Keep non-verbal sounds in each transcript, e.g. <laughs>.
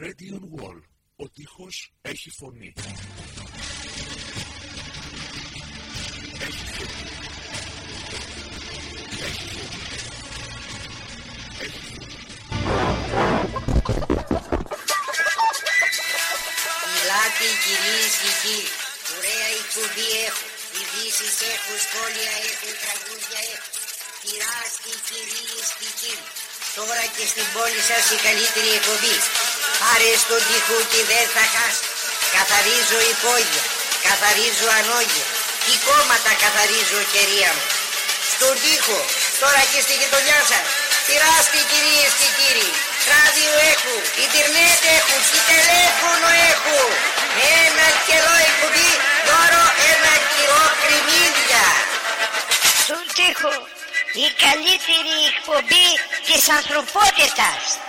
Radion Wall. Ο τείχος έχει φωνή. Έχει φωνή. Έχει φωνή. Έχει φωνή. Μιλάτε κυρίες και κύριοι. Ωραία εκπομπή έχω. Ειδήσεις έχω, σχόλια έχω, τραγούδια έχω. Πειράστε κυρίες και κύριοι. Τώρα και στην πόλη σας η καλύτερη εκπομπή. Πάρε στον τοίχο και δεν θα χάσει. Καθαρίζω υπόγεια, καθαρίζω ανόγεια. Τι κόμματα καθαρίζω κερία μου. Στον τοίχο, τώρα και στη γειτονιά σας. Πειράστε κυρίες και κύριοι. Ράδιο έχουν, ίντερνετ έχουν, και τηλέφωνο έχουν. Με ένα καιρό εκπομπή, δώρο ένα κιλό κρυμμύδια. Στον τοίχο, η καλύτερη εκπομπή της ανθρωπότητας.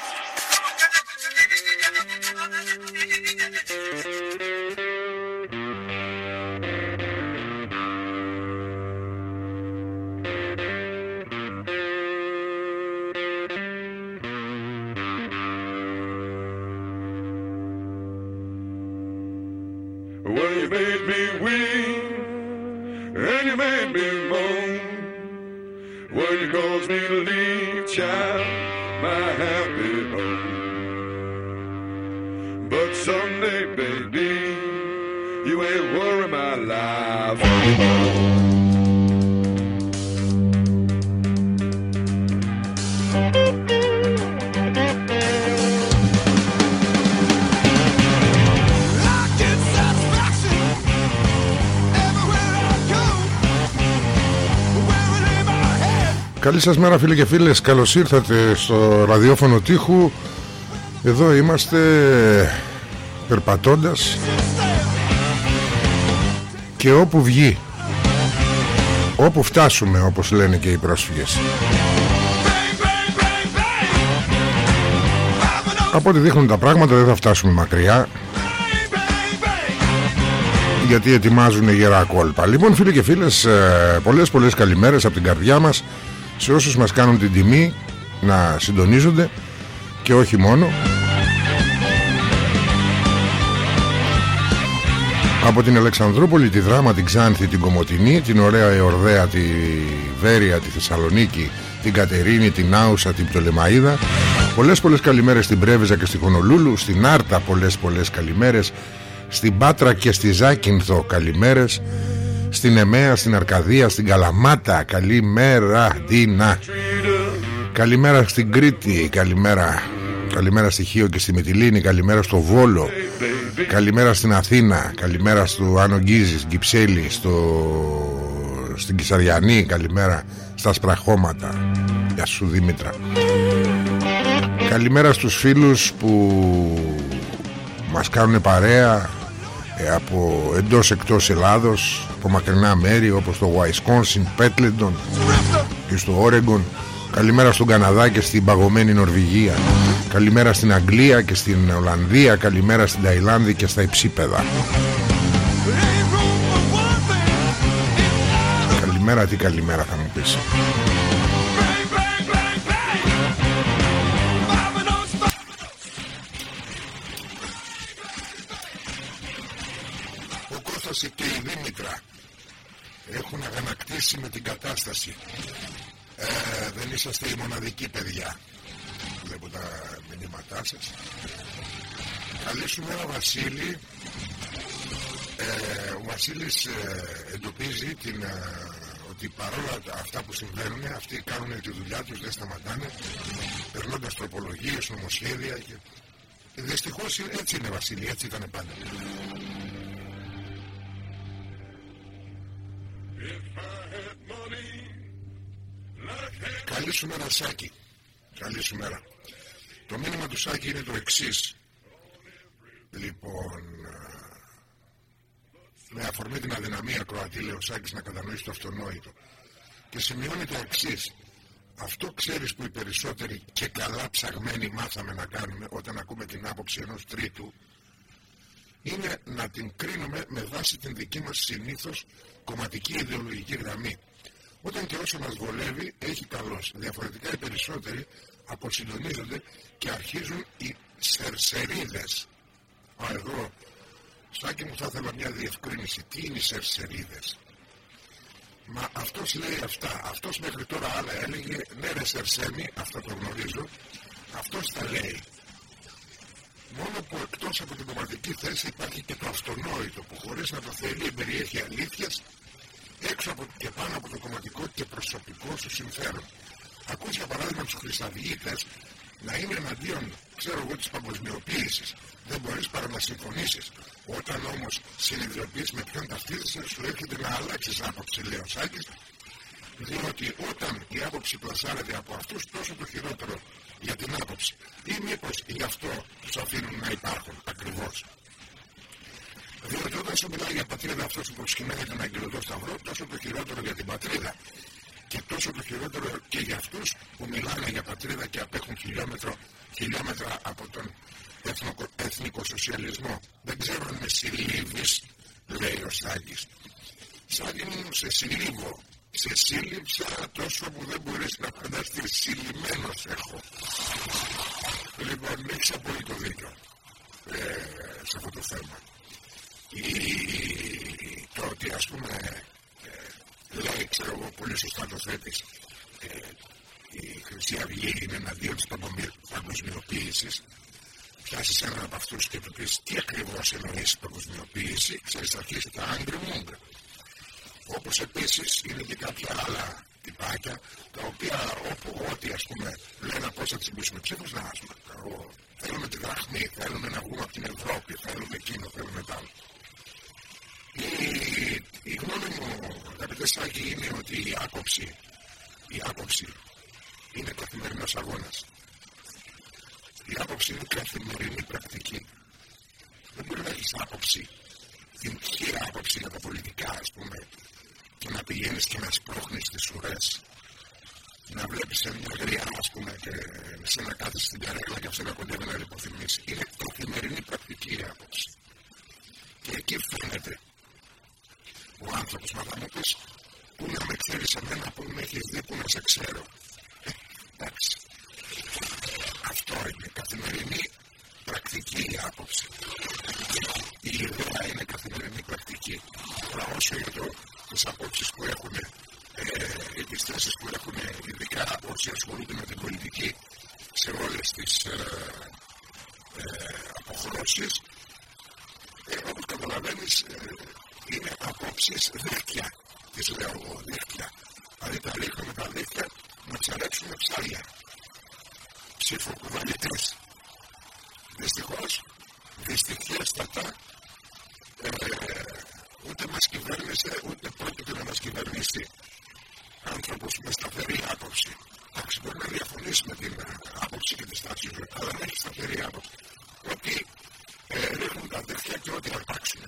Καλή σας μέρα φίλοι και φίλες Καλώς ήρθατε στο ραδιόφωνο τείχου Εδώ είμαστε Περπατώντας Και όπου βγει Όπου φτάσουμε όπως λένε και οι πρόσφυγες Bang, bang, bang, bang. Having a Από ό,τι δείχνουν τα πράγματα δεν θα φτάσουμε μακριά bang, bang, bang. γιατί ετοιμάζουν γερά κόλπα. Λοιπόν, φίλοι και φίλες, ε, πολλές πολλές καλημέρες από την καρδιά μας σε όσους μας κάνουν την τιμή να συντονίζονται και όχι μόνο. Από την Αλεξανδρούπολη, τη Δράμα, την Ξάνθη, την Κομωτινή, την ωραία Εορδέα, τη Βέρεια, τη Θεσσαλονίκη, την Κατερίνη, την Άουσα, την Πτολεμαίδα. Πολλές πολλές καλημέρες στην Πρέβεζα και στη Χονολούλου, στην Άρτα πολλές πολλές καλημέρες, στην Πάτρα και στη Ζάκυνθο καλημέρες, στην Εμέα, στην Αρκαδία, στην Καλαμάτα, καλημέρα, Ντίνα. Καλημέρα στην Κρήτη, καλημέρα. Καλημέρα στη Χίο και στη Μυτιλίνη, καλημέρα στο Βόλο. Καλημέρα στην Αθήνα, καλημέρα στο Άνω Γκίζης, Γκυψέλη, στο... στην Κυσαριανή, καλημέρα στα Σπραχώματα. Γεια σου Δήμητρα. Καλημέρα στους φίλους που μας κάνουν παρέα ε, από εντός εκτός Ελλάδος, από μακρινά μέρη όπως το Wisconsin, Πέτλεντον και στο Όρεγκον. Καλημέρα στον Καναδά και στην παγωμένη Νορβηγία. Καλημέρα στην Αγγλία και στην Ολλανδία. Καλημέρα στην Ταϊλάνδη και στα Υψίπεδα. Ain't room for one thing. Καλημέρα, τι καλημέρα θα μου πεις. Την κατάσταση. Ε, δεν είσαστε οι μοναδικοί παιδιά. Βλέπω τα μηνύματά σας. Καλή σου μέρα Βασίλη. Ε, ο Βασίλης ε, εντοπίζει την, ε, ότι παρόλα τα- αυτά που συμβαίνουν αυτοί κάνουν τη δουλειά τους, δεν σταματάνε περνώντας τροπολογίες, νομοσχέδια και... Δυστυχώς έτσι είναι Βασίλη, έτσι ήταν πάντα. Καλή σου μέρα Σάκη. Καλή σου μέρα. Το μήνυμα του Σάκη είναι το εξής. Λοιπόν ε, Με αφορμή την αδυναμία Κροατή λέει ο Σάκης να κατανοήσει το αυτονόητο. Και σημειώνει το εξής. Αυτό ξέρεις που οι περισσότεροι και καλά ψαγμένοι μάθαμε να κάνουμε Όταν ακούμε την άποψη ενός τρίτου είναι να την κρίνουμε με βάση την δική μας συνήθως κομματική ιδεολογική γραμμή. Όταν και όσο μας βολεύει έχει καλός. Διαφορετικά οι περισσότεροι αποσυντονίζονται και αρχίζουν οι σερσερίδες. Α, εδώ, Σάκη μου θα ήθελα μια διευκρίνηση. Τι είναι οι σερσερίδες; Μα αυτός λέει αυτά. Αυτός μέχρι τώρα άλλα έλεγε ναι ρε Σερσέμι, αυτό το γνωρίζω. Αυτός τα λέει. Μόνο που εκτός από την κομματική θέση υπάρχει και το αυτονόητο που χωρίς να το θέλει περιέχει αλήθειας έξω από και πάνω από το κομματικό και προσωπικό σου συμφέρον. Ακούς για παράδειγμα τους χρυσαυγίτες να είναι εναντίον, ξέρω εγώ, της παγκοσμιοποίησης. Δεν μπορείς παρά να συμφωνήσεις. Όταν όμως συνειδητοποιείς με ποιον ταυτίζεσαι, σου έρχεται να αλλάξεις άποψη, λέει ο Σάκης, διότι όταν η άποψη πλασάρεται από αυτούς, τόσο το χειρότερο για την άποψη. Ή μήπως γι' αυτό τους αφήνουν να υπάρχουν ακριβώς. Διότι όταν σου μιλάει για πατρίδα αυτό που προσκυνάει τον αγγελωτό σταυρό, τόσο το χειρότερο για την πατρίδα. Και τόσο το χειρότερο και για αυτού που μιλάνε για πατρίδα και απέχουν χιλιόμετρο, χιλιόμετρα από τον εθνικό σοσιαλισμό. Δεν ξέρω αν με συλλήβει, λέει ο Σάκη. Σάκη μου σε συλλήβω. Σε σύλληψα τόσο που δεν μπορείς να φανταστείς συλλημένος έχω. Λοιπόν, έχεις απόλυτο δίκιο ε, σε αυτό το θέμα η, το ότι ας πούμε ε, λέει ξέρω εγώ πολύ σωστά το θέτεις ε, η Χρυσή Αυγή είναι εναντίον της παγκοσμιοποίησης πιάσεις έναν από αυτούς και του πεις τι ακριβώς εννοείς παγκοσμιοποίηση ξέρεις θα αρχίσει τα άγκρι μούγκρα όπως επίσης είναι και κάποια άλλα τυπάκια τα οποία όπου ό,τι ας πούμε λένε πώς θα τσιμπήσουμε ψήφους να ας πούμε θέλουμε τη δραχμή, θέλουμε να βγούμε από την Ευρώπη, θέλουμε εκείνο, θέλουμε τ' άλλο. Η, η γνώμη μου, αγαπητέ Σάκη, είναι ότι η άποψη, η άποψη είναι καθημερινός αγώνας. Η άποψη είναι καθημερινή πρακτική. Δεν μπορεί να έχεις άποψη, την χείρα άποψη για τα πολιτικά, ας πούμε, και να πηγαίνεις και να σπρώχνεις τις ουρές. Να βλέπεις μια γριά, ας πούμε, και σε να κάθεσαι στην καρέλα και αυτό να κοντεύει να λιποθυμίσει. Είναι καθημερινή πρακτική η άποψη. Και εκεί φαίνεται ο άνθρωπος μα θα μου πεις πού να με ξέρεις εμένα που με έχεις δει που να σε ξέρω. Ε, εντάξει. Αυτό είναι καθημερινή πρακτική η άποψη. Η ιδέα είναι καθημερινή πρακτική. Αλλά όσο για το, τις απόψεις που έχουν ε, οι πιστέσεις που έχουν ειδικά όσοι ασχολούνται με την πολιτική σε όλες τις ε, ε, αποχρώσεις ε, όπως καταλαβαίνεις ε, είναι απόψεις δίχτυα. Τις λέω εγώ, δίχτυα. Δηλαδή τα ρίχνουμε τα δίχτυα να ψαρέψουμε ψάρια. Ψήφο κουβαλητές. Δυστυχώς, δυστυχέστατα, ε, ούτε μας κυβέρνησε, ούτε πρόκειται να μας κυβερνήσει άνθρωπος με σταθερή άποψη. Εντάξει, μπορεί να διαφωνήσει με την άποψη και τη στάση του, αλλά δεν έχει σταθερή άποψη. Ότι ε, ρίχνουν τα δίχτυα και ό,τι αρπάξουν.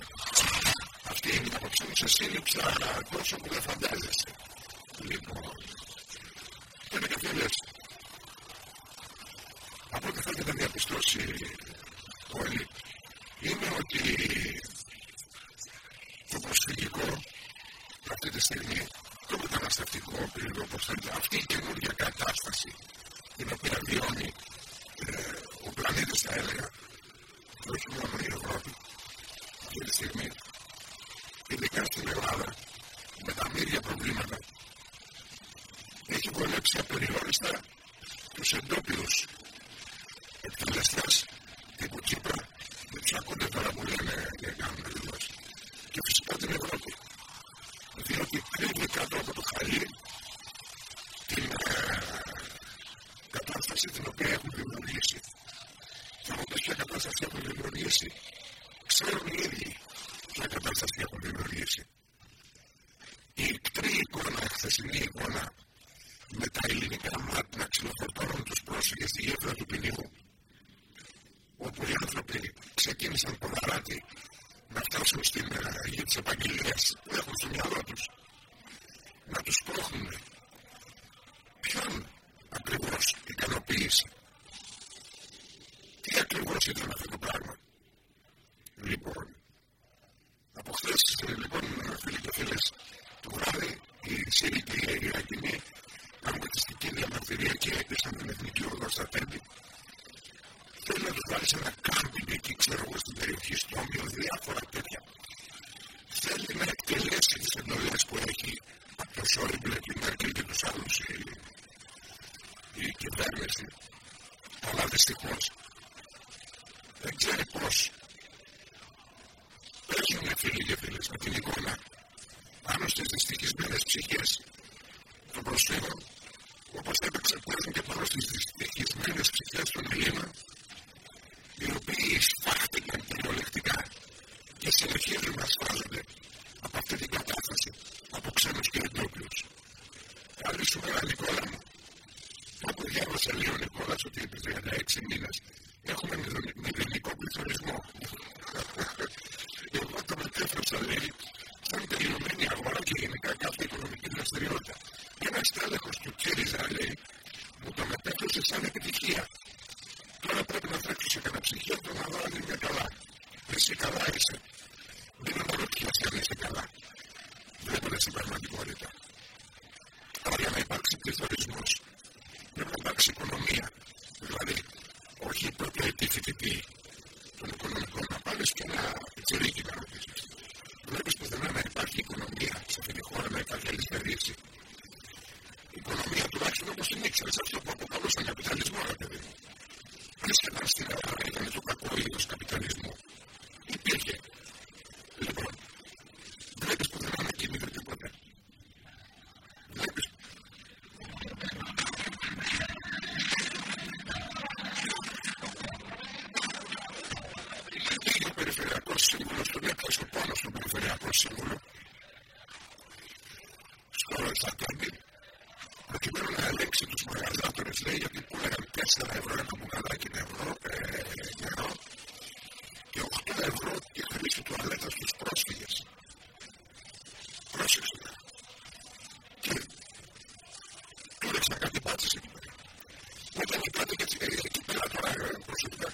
Αυτή είναι η άποψή μου. Σε σύλληψα τόσο που δεν φαντάζεσαι. Λοιπόν, και είναι και λες. Από ό,τι θέλετε να διαπιστώσει όλοι, είναι ότι το προσφυγικό αυτή τη στιγμή, το μεταναστευτικό πυρηνικό, όπως θέλετε, αυτή η καινούργια κατάσταση την οποία βιώνει ε, ο πλανήτης, θα έλεγα, όχι μόνο η Ευρώπη, αυτή τη στιγμή, ειδικά στην Ελλάδα, με τα μύρια προβλήματα, έχει βολέψει απεριόριστα τους εντόπιους εκτελεστές τύπου Κύπρα, δεν τους ακούτε τώρα που λένε και κάνουν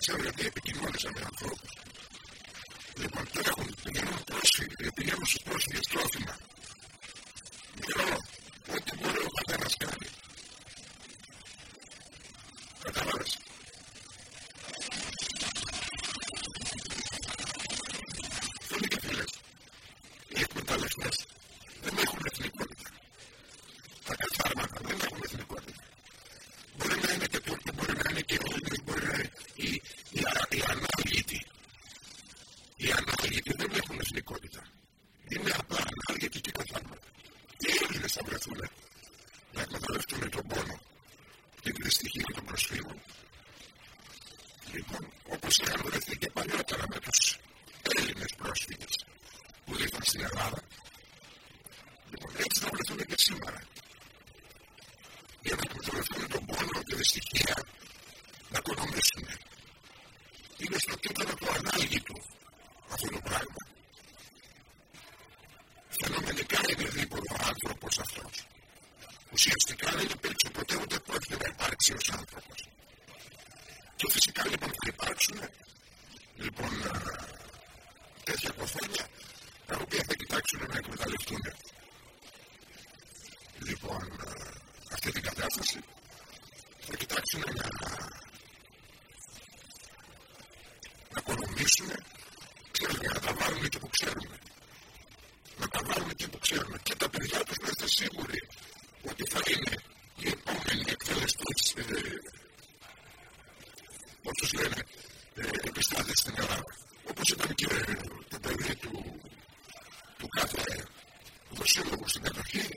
ξέρω γιατί επικοινωνήσα με ανθρώπους. Λοιπόν, τώρα έχουν, πηγαίνουν πρόσφυγε, πηγαίνουν στου πρόσφυγε τρόφιμα. Όσους λένε ε, επιστάτες στην Ελλάδα. Όπως ήταν και το παιδί του, του κάθε δοσίλογου στην κατοχή,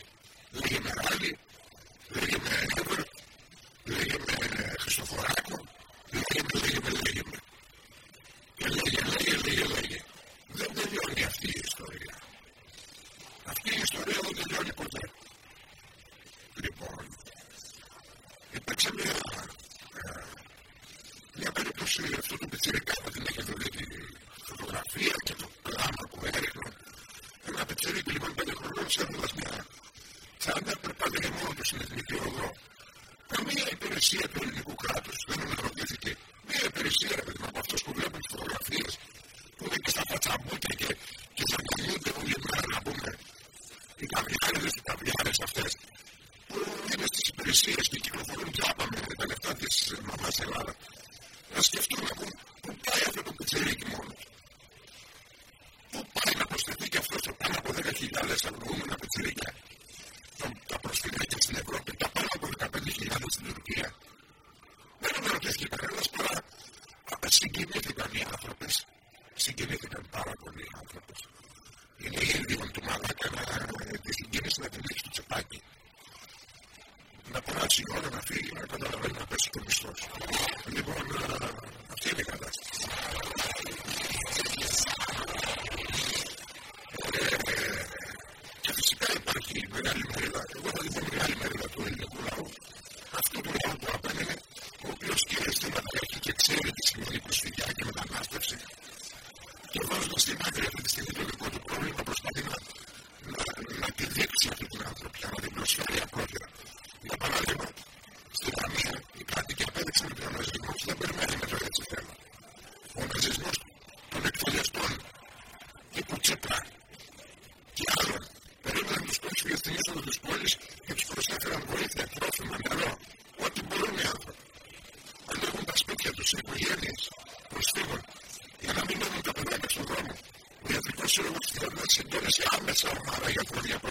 και τους ακούς κάθε μέρα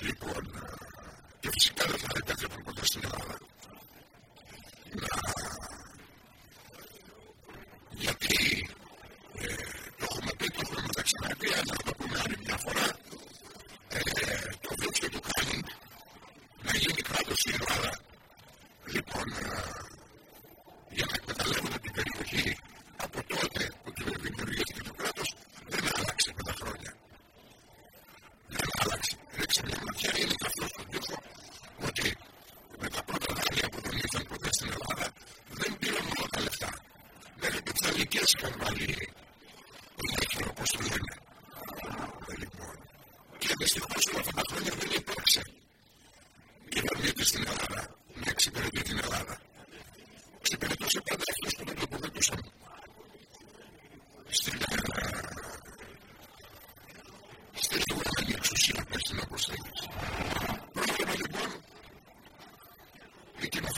Λοιπόν, ε, και φυσικά δεν θα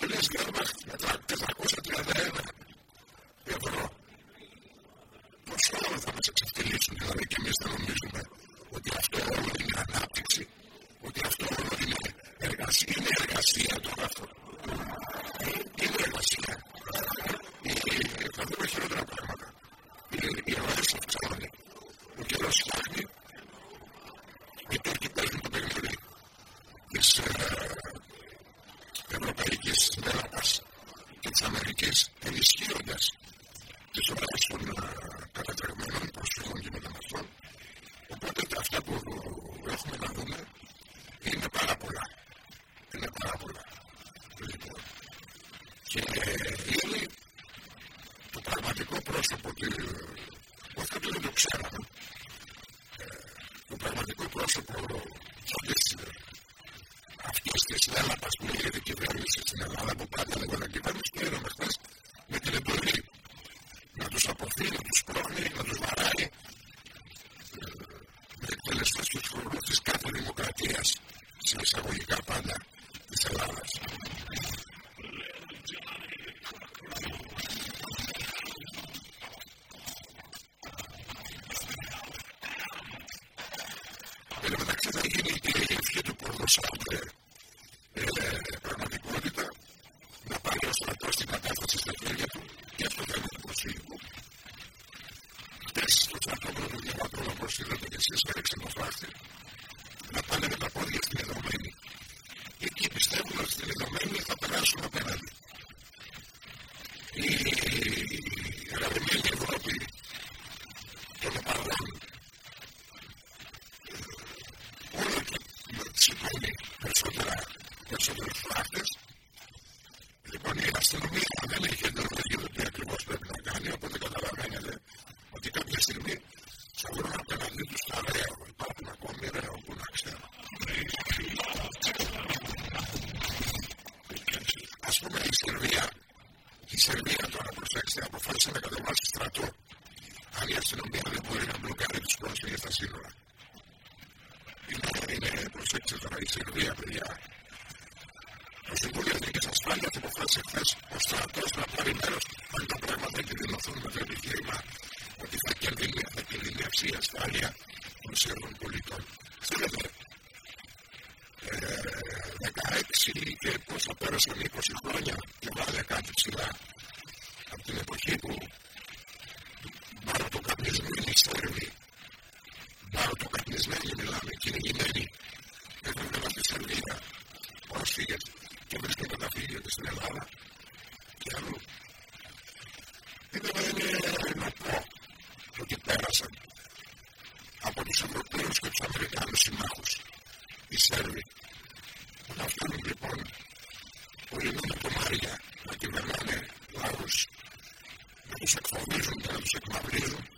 Feliz Guerra. Στην Λατινική Σύσσαρα εξημοφράχτη. σύνορα. Είναι, προσέξτε τώρα, η Σερβία, παιδιά. Το Συμβούλιο Εθνικής Ασφάλειας αποφάσισε χθες ο στρατός να πάρει μέρος. Αν τα πράγματα εκδηλωθούν με το επιχείρημα ότι θα κερδίσει θα κερδίσει η ασφάλεια των Σέρβων πολιτών. Ξέρετε, ε, 16 και πόσο πέρασαν 20 χρόνια και βάλε κάτι ψηλά από την εποχή που μάλλον το καπνίζουν είναι οι Σέρβοι συνηθισμένοι μιλάμε κυνηγημένοι. Έφευγαν από τη Σερβία πρόσφυγε και βρίσκουν καταφύγια στην Ελλάδα και αλλού. Ήταν να πω ότι πέρασαν από τους Ευρωπαίους και τους Αμερικάνους συμμάχους οι Σέρβοι. Όταν φτάνουν λοιπόν πολλοί με κομμάρια να κυβερνάνε λαούς, να τους εκφοβίζουν και να τους εκμαυρίζουν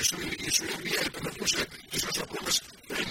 η Σουηδία επενεργούσε τι ισορροπίε πριν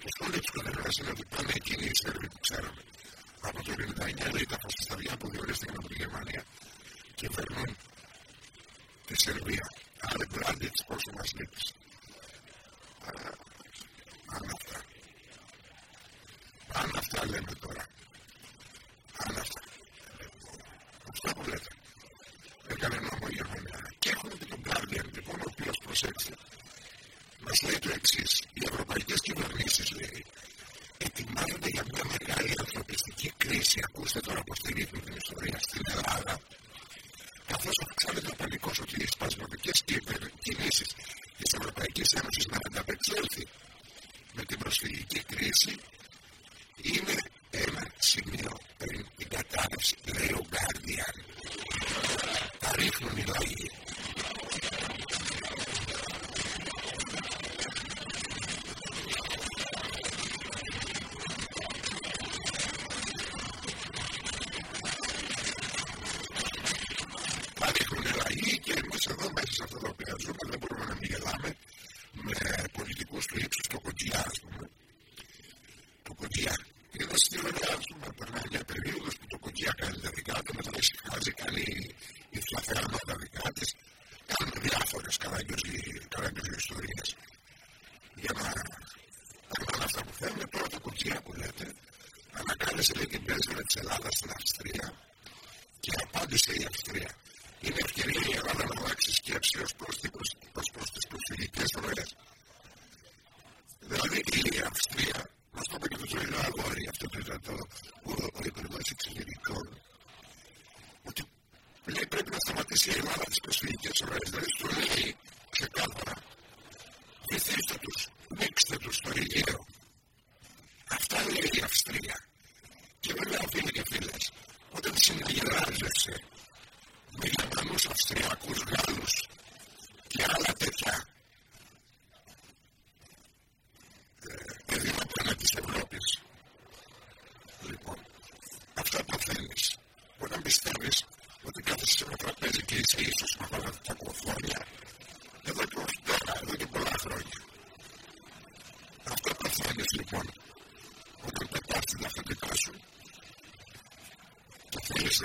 Και σε όλες τις κονδυνές είναι ότι πάνε εκείνοι οι Σέρβοι που ξέρουμε. Από το 99 λέει τα που διορίστηκαν από τη Γερμανία και περνούν τη Σερβία. Άλλε τις πόσο μας λείπησε. της Ελλάδας στην Αυστρία και απάντησε η Αυστρία. Είναι ευκαιρία η Ελλάδα να αλλάξει σκέψη ως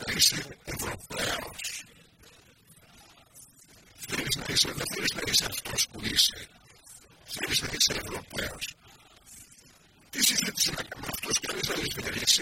θέλεις να είσαι Ευρωπαίος, θέλεις να είσαι, δεν θέλεις να είσαι αυτός που είσαι, θέλεις να είσαι Ευρωπαίος. Τι συζήτησε να κάνουμε αυτός κανείς να λες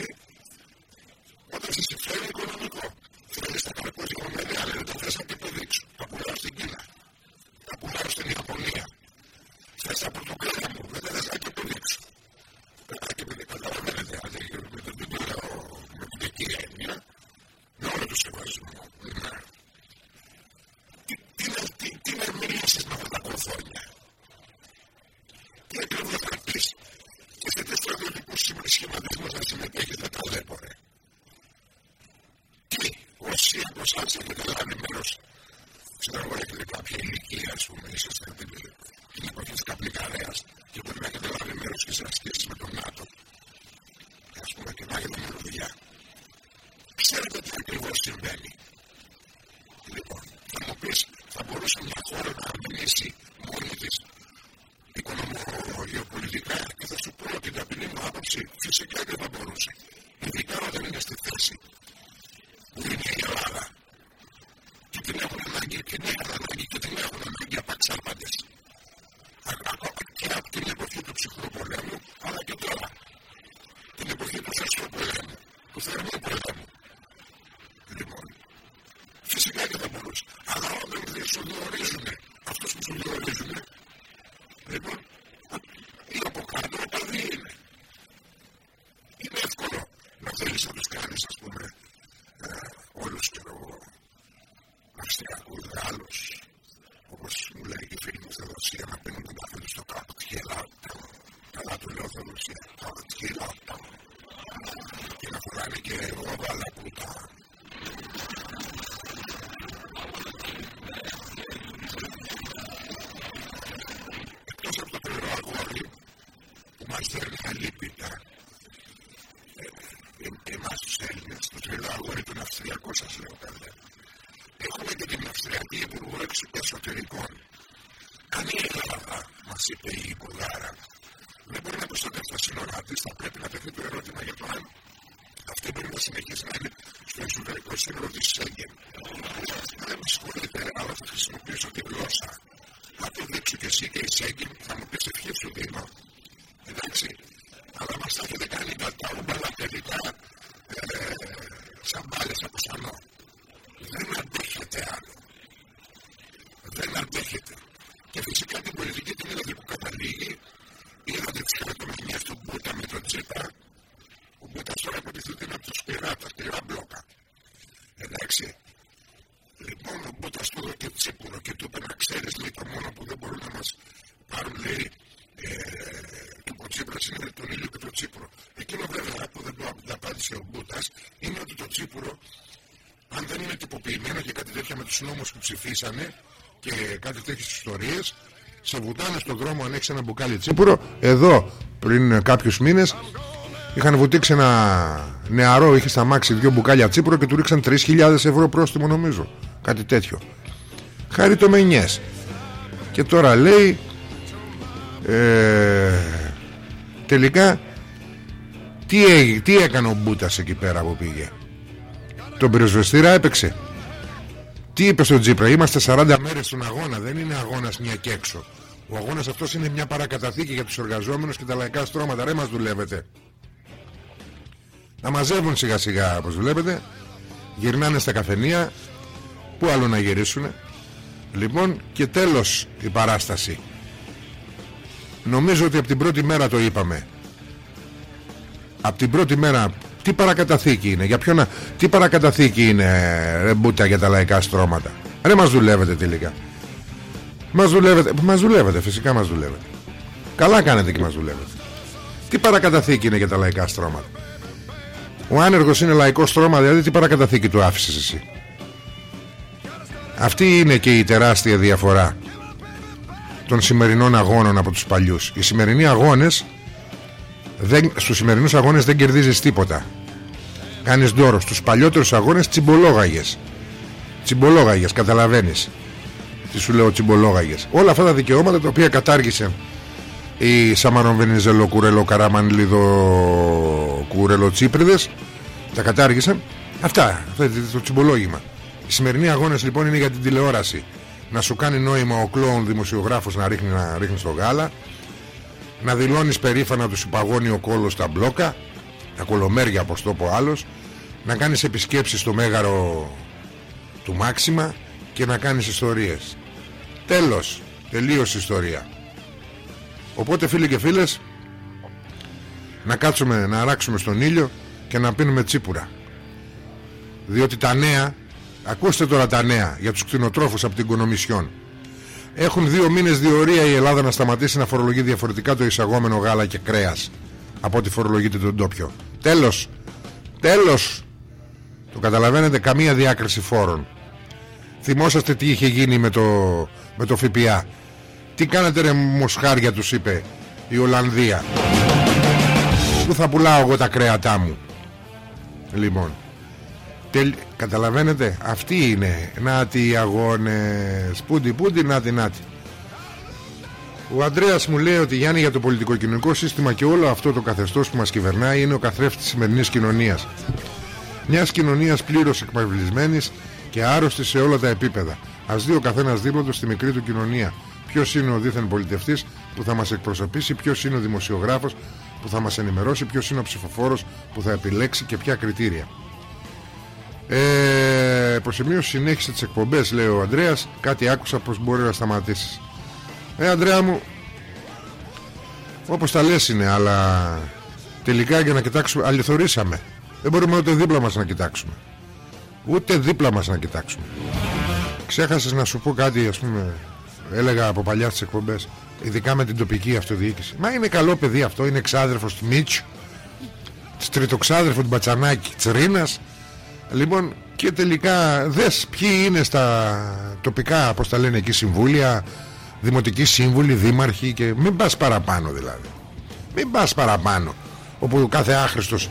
μας είπε η Μπουλγάρα, δεν μπορεί να προστατεύει τα σύνορά της. Θα πρέπει να τεθεί το ερώτημα για το αν αυτή μπορεί να συνεχίσει να είναι στο εσωτερικό σύνορο της Σέγγεν. Δεν με συγχωρείτε, αλλά θα χρησιμοποιήσω τη γλώσσα. Θα το δείξω και εσύ και η Σέγγεν, θα μου πεις ευχέ σου δίνω. Εντάξει. Αλλά μας τα έχετε κάνει τα ούμπαλα παιδικά ε, σαν μπάλες από σανό. Δεν αντέχετε άλλο. Δεν αντέχετε. Και φυσικά την πολιτική πήγε, πήγε να δεξιά το μηνύμα στον Μπούτα με τον Τζίπρα. Ο Μπούτα τώρα αποκτηθεί από του πειράτε, τρία μπλόκα. Εντάξει. Λοιπόν, ο Μπούτα τώρα και τσίπουρο και του πέρα, ξέρει λέει το μόνο που δεν μπορούν να μα πάρουν, λέει, ε, του Μποτσίπρα είναι τον ήλιο και το Τσίπρο. Εκείνο βέβαια που δεν μπορεί να απάντησε ο Μπούτα είναι ότι το Τσίπρο, αν δεν είναι τυποποιημένο και κάτι τέτοια με του νόμου που ψηφίσαμε και κάτι τέτοιε ιστορίε, σε βουτάνε στον δρόμο αν έχεις ένα μπουκάλι τσίπουρο. Εδώ πριν κάποιους μήνες είχαν βουτήξει ένα νεαρό είχε σταμάξει δύο μπουκάλια τσίπουρο και του ρίξαν 3.000 ευρώ πρόστιμο νομίζω. Κάτι τέτοιο. Χαριτομενιές και τώρα λέει ε, τελικά τι, τι έκανε ο Μπούτας εκεί πέρα που πήγε; Τον πυροσβεστήρα έπαιξε. Τι είπε στον Τζίπρα; Είμαστε 40 μέρες στον αγώνα δεν είναι αγώνας μια και έξω ο αγώνας αυτός είναι μια παρακαταθήκη για τους εργαζόμενους και τα λαϊκά στρώματα. Ρε μας δουλεύετε. Να μαζεύουν σιγά σιγά όπως βλέπετε γυρνάνε στα καφενεία. Που άλλο να γυρίσουν λοιπόν και τέλος η παράσταση. Νομίζω ότι από την πρώτη μέρα το είπαμε. Από την πρώτη μέρα τι παρακαταθήκη είναι για ποιον, τι παρακαταθήκη είναι ρε μπούτα για τα λαϊκά στρώματα. Ρε μας δουλεύετε τελικά μας δουλεύετε, μας δουλεύετε φυσικά μας δουλεύετε. Καλά κάνετε και μας δουλεύετε. Τι παρακαταθήκη είναι για τα λαϊκά στρώματα; Ο άνεργος είναι λαϊκό στρώμα Δηλαδή τι παρακαταθήκη του άφησες εσύ; Αυτή είναι και η τεράστια διαφορά Των σημερινών αγώνων από τους παλιούς. Οι σημερινοί αγώνες δεν, Στους σημερινούς αγώνες δεν κερδίζεις τίποτα. Κάνεις δώρο Στους παλιότερους αγώνες τσιμπολόγαγες. Τσιμπολόγαγες καταλαβαίνεις Τι σου λέω τσιμπολόγαγες. Όλα αυτά τα δικαιώματα τα οποία κατάργησε η Σαμαρον Βενιζέλο Κουρέλο Καράμανλιδο Κουρέλο Τσίπριδες τα κατάργησαν αυτά, αυτό το τσιμπολόγημα. Οι σημερινοί αγώνες λοιπόν είναι για την τηλεόραση. Να σου κάνει νόημα ο κλόουν δημοσιογράφος να ρίχνει, να ρίχνει στο γάλα να δηλώνεις περήφανα τους παγώνει ο κόλλος στα μπλόκα τα κολομέρια όπως το πω άλλος να κάνεις επισκέψεις στο μέγαρο του Μάξιμα και να κάνεις ιστορίες τέλος, τελείως ιστορία. Οπότε φίλοι και φίλες Να κάτσουμε να αράξουμε στον ήλιο Και να πίνουμε τσίπουρα. Διότι τα νέα Ακούστε τώρα τα νέα για τους κτηνοτρόφους από την Κονομισιόν. Έχουν δύο μήνες διορία η Ελλάδα να σταματήσει να φορολογεί διαφορετικά το εισαγόμενο γάλα και κρέας Από ό,τι φορολογείται τον τόπιο. Τέλος. Τέλος. Το καταλαβαίνετε καμία διάκριση φόρων. Θυμόσαστε τι είχε γίνει με το, με το ΦΠΑ. Τι κάνετε ρε μοσχάρια τους είπε η Ολλανδία. Πού θα πουλάω εγώ τα κρέατά μου; Λοιπόν Τελ... Καταλαβαίνετε Αυτοί είναι. Νάτι οι αγώνες. Πούντι πούντι νάτι νάτι Ο Αντρέας μου λέει ότι Γιάννη για το πολιτικό κοινωνικό σύστημα Και όλο αυτό το καθεστώς που μας κυβερνάει Είναι ο καθρέφτης της σημερινής κοινωνίας. Μιας κοινωνίας πλήρως εκμαυλισμένης Και άρρωστης σε όλα τα επίπεδα Ας δει ο καθένας δίπλα του στη μικρή του κοινωνία. Ποιος είναι ο δίθεν πολιτευτής που θα μας εκπροσωπήσει, ποιος είναι ο δημοσιογράφος που θα μας ενημερώσει, ποιος είναι ο ψηφοφόρος που θα επιλέξει και ποια κριτήρια. Ε, προσημείωση συνέχισε τις εκπομπές λέει ο Ανδρέας. Κάτι άκουσα πως μπορεί να σταματήσεις. Ε Ανδρέα μου όπως τα λες είναι αλλά τελικά για να κοιτάξουμε αληθωρήσαμε. Δεν μπορούμε ούτε δίπλα μας να κοιτάξουμε. Ούτε δίπλα μας να κοιτάξουμε ξέχασες να σου πω κάτι ας πούμε έλεγα από παλιά στις εκπομπές ειδικά με την τοπική αυτοδιοίκηση. Μα είναι καλό παιδί αυτό είναι εξάδερφος του Μίτσου της τριτοξάδερφου του Μπατσανάκη της Ρήνας. Λοιπόν και τελικά δες ποιοι είναι στα τοπικά πως τα λένε εκεί συμβούλια δημοτικοί σύμβουλοι, δήμαρχοι και μην πας παραπάνω δηλαδή. Μην πας παραπάνω όπου κάθε άχρηστος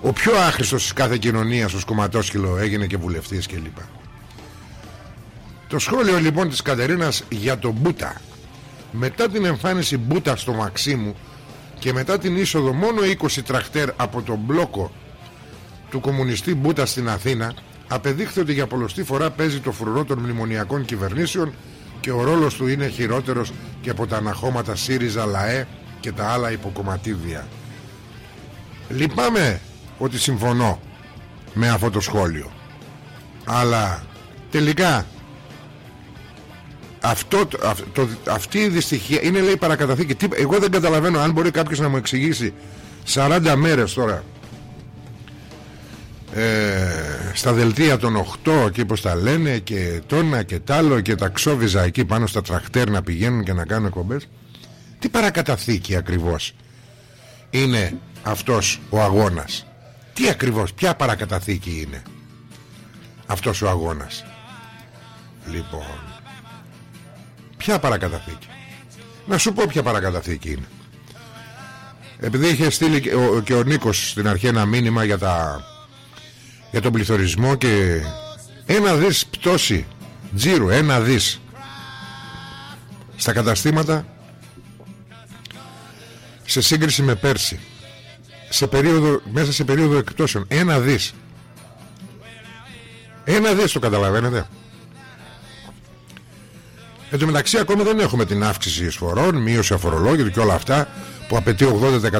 ο πιο άχρηστος της κάθε κοινωνίας ως κομματόσκυλο έγινε και βουλευτής κλπ. Το σχόλιο λοιπόν της Κατερίνας για τον Μπούτα. Μετά την εμφάνιση Μπούτα στο Μαξίμου Και μετά την είσοδο μόνο 20 τραχτέρ από τον μπλόκο Του κομμουνιστή Μπούτα στην Αθήνα Απεδείχθη ότι για πολλωστή φορά παίζει το φρουρό των μνημονιακών κυβερνήσεων Και ο ρόλος του είναι χειρότερος και από τα αναχώματα ΣΥΡΙΖΑ ΛΑΕ Και τα άλλα υποκομματίδια. Λυπάμαι ότι συμφωνώ με αυτό το σχόλιο. Αλλά τελικά αυτό, το, αυτή η δυστυχία είναι λέει παρακαταθήκη Τι, εγώ δεν καταλαβαίνω αν μπορεί κάποιος να μου εξηγήσει 40 μέρες τώρα ε, στα δελτία των 8 και πως τα λένε και τόνα και τ' άλλο και τα ξόβιζα εκεί πάνω στα τραχτέρ να πηγαίνουν και να κάνουν εκπομπές Τι παρακαταθήκη ακριβώς είναι αυτός ο αγώνας; Τι ακριβώς, ποια παρακαταθήκη είναι αυτός ο αγώνας; Λοιπόν, ποια παρακαταθήκη. Να σου πω ποια παρακαταθήκη είναι. Επειδή είχε στείλει και ο, και ο Νίκος στην αρχή ένα μήνυμα για, τα, για τον πληθωρισμό και ένα δις πτώση τζίρου, ένα δις στα καταστήματα σε σύγκριση με πέρσι σε περίοδο, μέσα σε περίοδο εκπτώσεων ένα δις ένα δις το καταλαβαίνετε Εν τω μεταξύ ακόμα δεν έχουμε την αύξηση εισφορών, μείωση αφορολόγητου και όλα αυτά που απαιτεί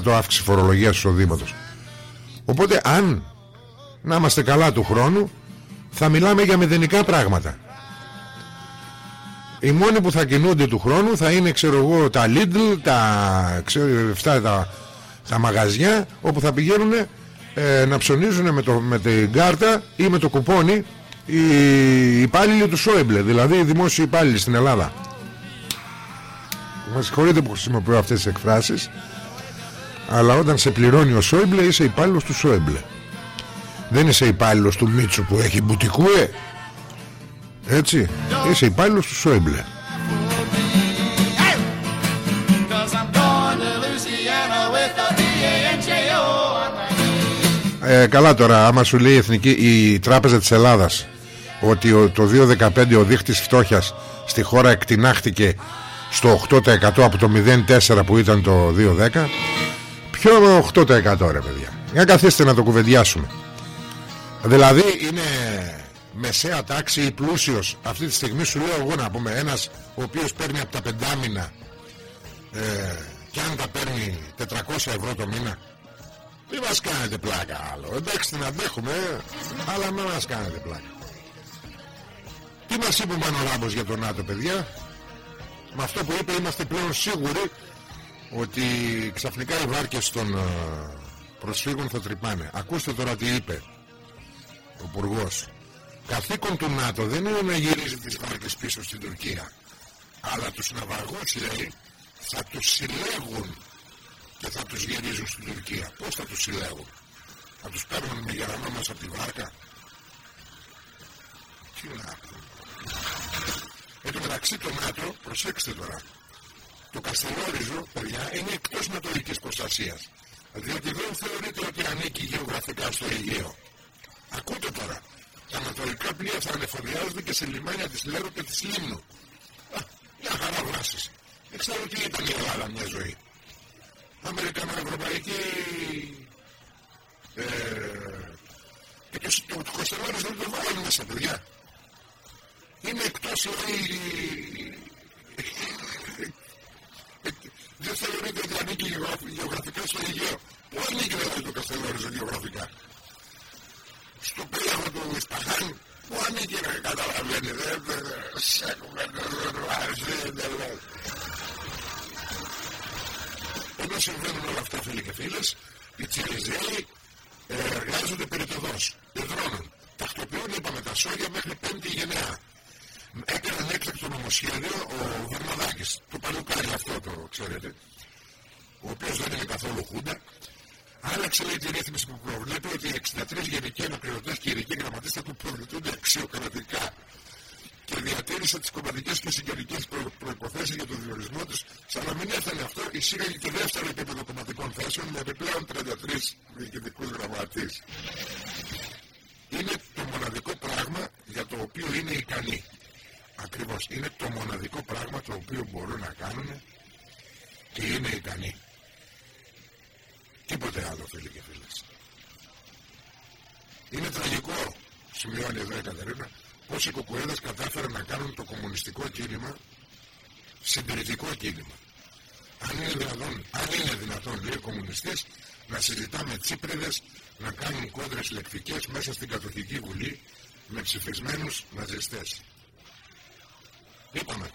80% αύξηση φορολογίας εισοδήματος. Οπότε αν να είμαστε καλά του χρόνου θα μιλάμε για μηδενικά πράγματα. Οι μόνοι που θα κινούνται του χρόνου θα είναι ξέρω εγώ τα Lidl, τα, ξέρω, τα, τα μαγαζιά όπου θα πηγαίνουν ε, να ψωνίζουν με, το, με την κάρτα ή με το κουπόνι οι υπάλληλοι του Σόιμπλε, δηλαδή οι δημόσιοι υπάλληλοι στην Ελλάδα. Μα συγχωρείτε που χρησιμοποιώ αυτές τις εκφράσεις, αλλά όταν σε πληρώνει ο Σόιμπλε είσαι υπάλληλος του Σόιμπλε. Δεν είσαι υπάλληλος του Μίτσου που έχει μπουτικούε. Έτσι, είσαι υπάλληλος του Σόιμπλε. Ε, καλά τώρα, άμα σου λέει η, Εθνική, η Τράπεζα της Ελλάδας ότι το 2015 ο δείχτης φτώχειας στη χώρα εκτινάχτηκε στο 8% από το 0,4 που ήταν το 2010 ποιο 8% ρε παιδιά; Για καθίστε να το κουβεντιάσουμε. Δηλαδή είναι μεσαία τάξη ή πλούσιος. Αυτή τη στιγμή σου λέω εγώ να πούμε ένας ο οποίος παίρνει από τα πεντάμινα ε, και αν τα παίρνει 400 ευρώ το μήνα μην μας κάνετε πλάκα άλλο. Εντάξει την αντέχουμε αλλά μην μας κάνετε πλάκα τι μας είπε ο Μανολάμπος για τον ΝΑΤΟ παιδιά; Με αυτό που είπε είμαστε πλέον σίγουροι Ότι ξαφνικά οι βάρκες των ε, προσφύγων θα τρυπάνε. Ακούστε τώρα τι είπε Ο Υπουργός. Καθήκον του ΝΑΤΟ δεν είναι να γυρίζει τις βάρκες πίσω στην Τουρκία Αλλά τους ναυαγούς λέει Θα τους συλλέγουν Και θα τους γυρίζουν στην Τουρκία. Πώς θα τους συλλέγουν; Θα τους παίρνουν με γεραμά μας από τη βάρκα; Τι να Εν τω μεταξύ το ΝΑΤΟ, προσέξτε τώρα, το Καστελόριζο, παιδιά, είναι εκτός νατοικής προστασίας. Διότι δεν θεωρείται ότι ανήκει γεωγραφικά στο Αιγαίο. Ακούτε τώρα, τα ανατολικά πλοία θα ανεφοδιάζονται και σε λιμάνια της Λέρο και της Λίμνου. Α, μια χαρά βράσεις. Δεν ξέρω τι ήταν η Ελλάδα μια ζωή. Αμερικανοευρωπαϊκή... Ε, και το, το, το Καστελόριζο δεν το βάλουν μέσα, παιδιά είναι εκτός δεν θεωρείται ότι ανήκει γεωγραφικά στο Αιγαίο. Πού ανήκει δηλαδή το Καστελόριζο γεωγραφικά. Στο πέλαγο του Ισπαχάν, πού ανήκει να καταλαβαίνει, δεν σε έχουμε δεν Ενώ συμβαίνουν όλα αυτά φίλοι και φίλες, οι Τσιριζέοι εργάζονται περί το δός, πεδρώνουν. Τακτοποιούν, είπαμε, τα σόγια μέχρι πέμπτη γενναία έκανε έκτακτο νομοσχέδιο ο Βαρναδάκης. Το παλαιοκάρι αυτό το ξέρετε. Ο οποίος δεν είναι καθόλου χούντα. Άλλαξε λέει τη ρύθμιση που προβλέπει ότι οι 63 γενικοί αναπληρωτές και οι ειδικοί γραμματείς θα του προβληθούνται αξιοκρατικά και διατήρησε τις κομματικές και συγγενικές προ, προϋποθέσεις για τον διορισμό τους σαν να μην έφτανε αυτό εισήγαγε και δεύτερο επίπεδο κομματικών θέσεων με επιπλέον 33 διοικητικούς γραμματείς. Είναι το μοναδικό πράγμα για το οποίο είναι ικανή. Ακριβώς. Είναι το μοναδικό πράγμα το οποίο μπορούν να κάνουν και είναι ικανοί. Τίποτε άλλο φίλοι και φίλες. Είναι τραγικό, σημειώνει εδώ η Κατερίνα, πως οι κουκουέδες κατάφεραν να κάνουν το κομμουνιστικό κίνημα συντηρητικό κίνημα. Αν είναι δυνατόν, αν είναι δυνατόν λέει κομμουνιστές να συζητάμε τσίπριδες να κάνουν κόντρες λεκτικές μέσα στην κατοχική βουλή με ψηφισμένους ναζιστές. Είπαμε.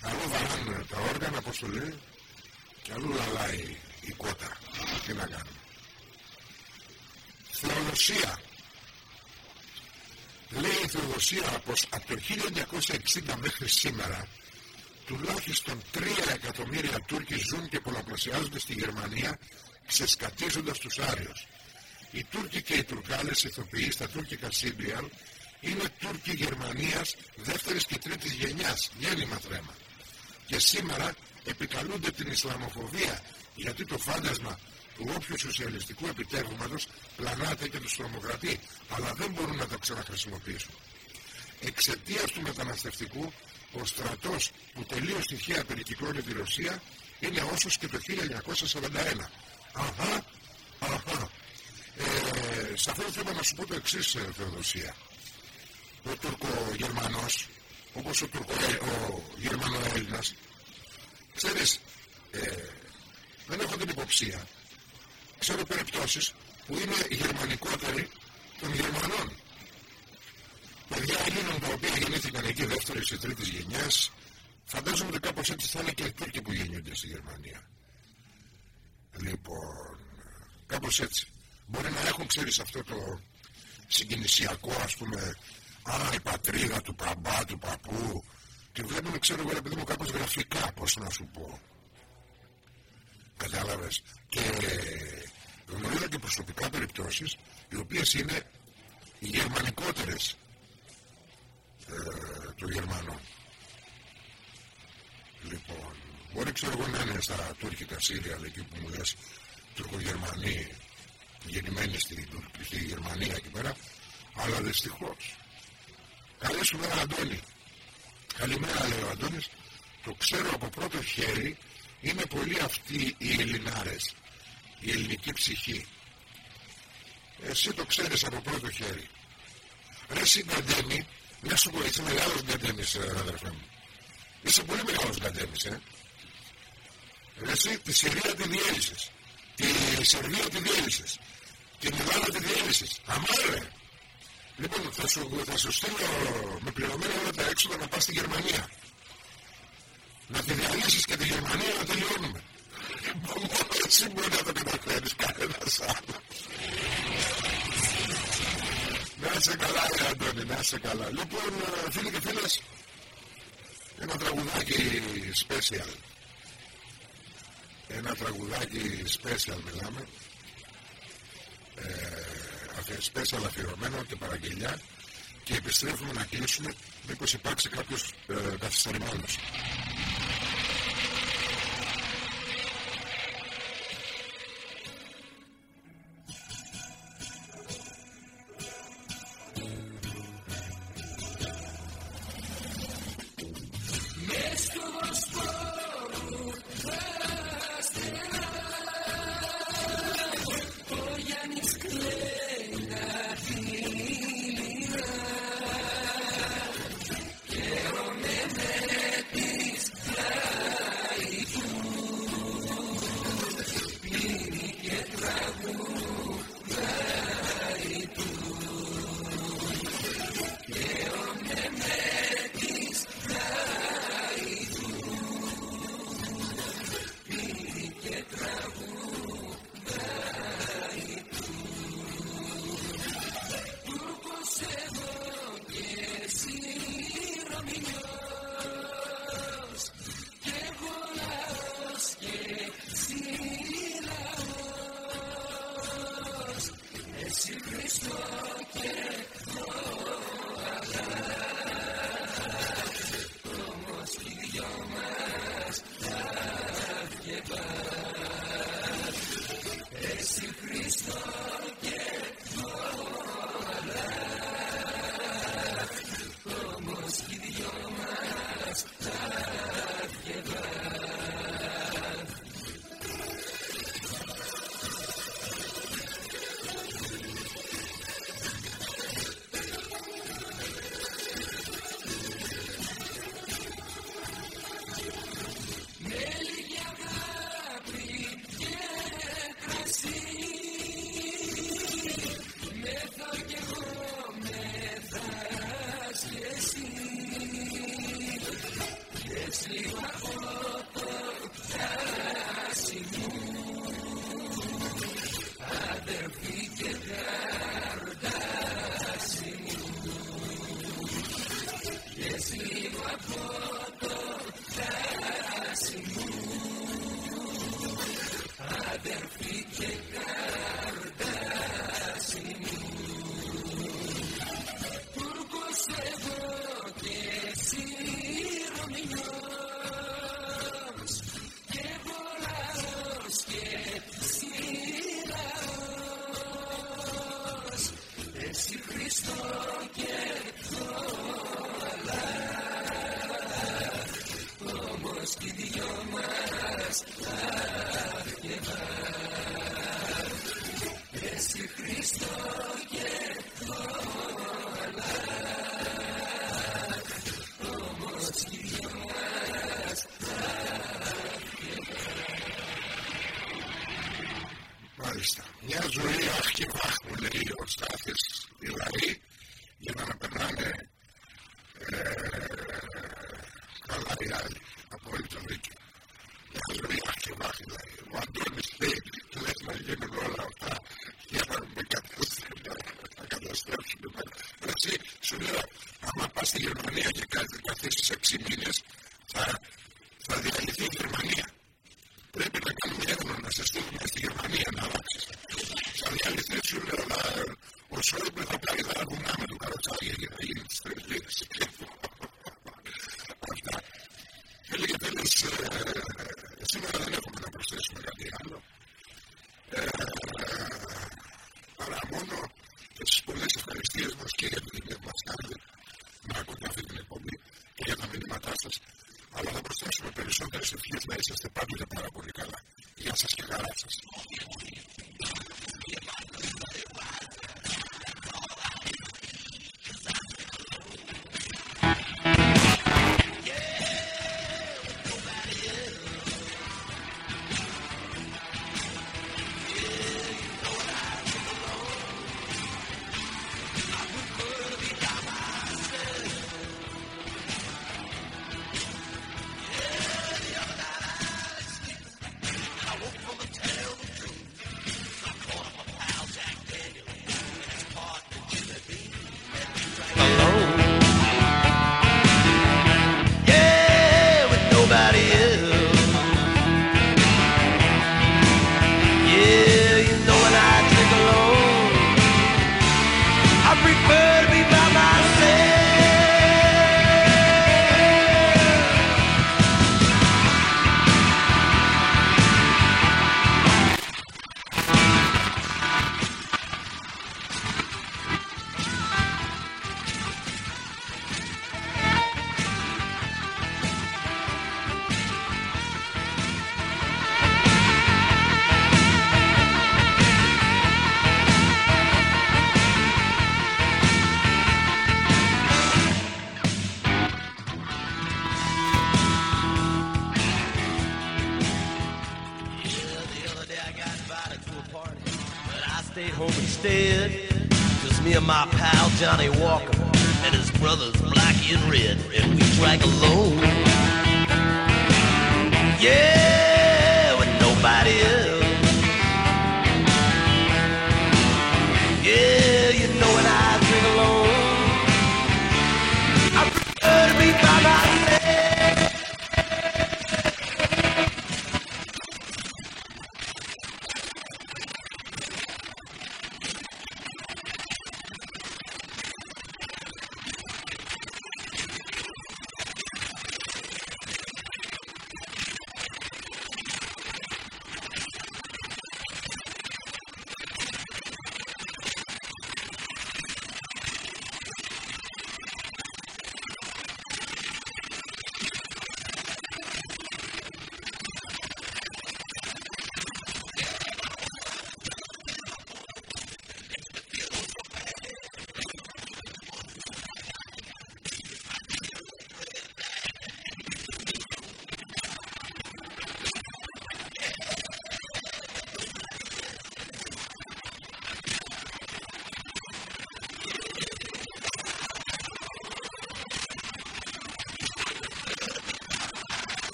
Αλλού βαράνε τα όργανα, όπως το λέει, και αλλού λαλάει η κότα. Τι να κάνουμε. Θεοδοσία. Λέει η Θεοδοσία πως από το 1960 μέχρι σήμερα τουλάχιστον 3 εκατομμύρια Τούρκοι ζουν και πολλαπλασιάζονται στη Γερμανία ξεσκατίζοντας τους Άριους. Οι Τούρκοι και οι Τουρκάλες ηθοποιοί στα τουρκικά CBL είναι Τούρκοι Γερμανίας δεύτερης και τρίτης γενιάς, γέννημα τρέμα. Και σήμερα επικαλούνται την Ισλαμοφοβία γιατί το φάντασμα του όποιου σοσιαλιστικού επιτεύγματος πλανάται και τους τρομοκρατεί, αλλά δεν μπορούν να το ξαναχρησιμοποιήσουν. Εξαιτίας του μεταναστευτικού, ο στρατός που τελείως τυχαία περικυκλώνει τη Ρωσία είναι όσος και το 1941. Αχα, αχα. Ε, σε αυτό θέλω να σου πω το εξής, ε, Θεοδοσία. Ο Τουρκο-Γερμανός, όπως ο, Τουρκο, ο Γερμανο-Έλληνας, ξέρεις, ε, δεν έχω την υποψία. Ξέρω περιπτώσεις που είναι γερμανικότεροι των Γερμανών. Παιδιά Ελλήνων τα οποία γεννήθηκαν εκεί δεύτερη ή τρίτη γενιά, φαντάζομαι ότι κάπω έτσι θα είναι και οι Τούρκοι που γεννιούνται στη Γερμανία. Λοιπόν, κάπω έτσι. Μπορεί να έχουν, ξέρει, αυτό το συγκινησιακό, α πούμε, Α, η πατρίδα του παμπά, του παππού. Και βλέπουμε, ξέρω εγώ, επειδή μου κάπω γραφικά, πώ να σου πω. Κατάλαβε. Και γνωρίζω και προσωπικά περιπτώσει, οι οποίε είναι γερμανικότερε ε, των Γερμανών. Λοιπόν, μπορεί ξέρω εγώ να είναι στα τουρκικά Σύρια, εκεί που μου λες τουρκογερμανοί γεννημένοι στη, στη Γερμανία εκεί πέρα, αλλά δυστυχώς. Καλή σου μέρα Αντώνη. Καλημέρα λέει ο Αντώνης. Το ξέρω από πρώτο χέρι, είναι πολλοί αυτοί οι Ελληνάρες, η ελληνική ψυχή. Εσύ το ξέρεις από πρώτο χέρι. Ρε Συνταντέμι, να σου πω, είσαι μεγάλος γκαντέμις, ε, αδερφέ μου. Είσαι πολύ μεγάλος γκαντέμις, ε. Εσύ τη Συρία τη διέλυσες. Τη Σερβία τη διέλυσες. Την Ελλάδα τη διέλυσες. Αμάρε. Λοιπόν, θα σου, θα σου στείλω με πληρωμένα όλα τα έξοδα να πας στη Γερμανία. Να τη διαλύσεις και τη Γερμανία να τελειώνουμε. <laughs> Μόνο εσύ μπορεί να το καταφέρεις κανένας άλλος. Να είσαι καλά, ρε Αντώνη, να είσαι καλά. Λοιπόν, φίλοι και φίλες, ένα τραγουδάκι special. Ένα τραγουδάκι special μιλάμε. Ε, special αφιερωμένο και παραγγελιά και επιστρέφουμε να κλείσουμε μήπως υπάρξει κάποιος ε, καθυστερημένος.